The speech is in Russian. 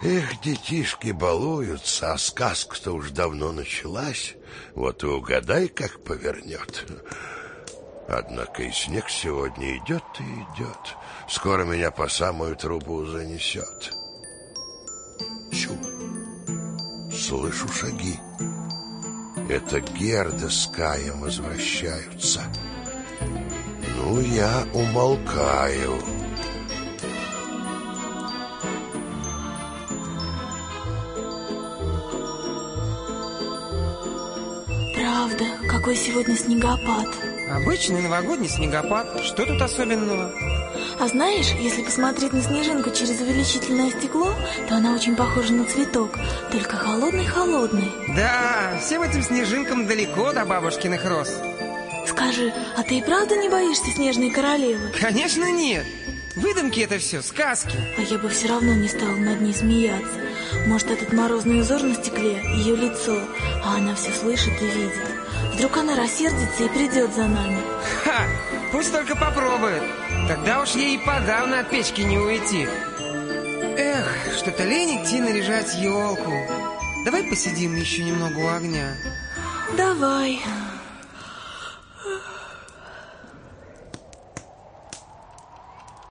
Эх, детишки балуются, а сказка-то уж давно началась. Вот и угадай, как повернет. Однако и снег сегодня идет и идет. Скоро меня по самую трубу занесет. Чу! Слышу шаги. Это Герда с Каем возвращаются. Ну, я умолкаю. Правда, какой сегодня снегопад. Обычный новогодний снегопад. Что тут особенного? А знаешь, если посмотреть на снежинку через увеличительное стекло, то она очень похожа на цветок, только холодный-холодный. Да, всем этим снежинкам далеко до бабушкиных роз. Скажи, а ты и правда не боишься снежной королевы? Конечно нет. Выдумки это все, сказки. А я бы все равно не стала над ней смеяться. Может, этот морозный узор на стекле, ее лицо, а она все слышит и видит. Вдруг она рассердится и придет за нами. Ха! Пусть только попробует. Тогда уж ей подавно от печки не уйти. Эх, что-то лень идти наряжать елку. Давай посидим еще немного у огня. Давай.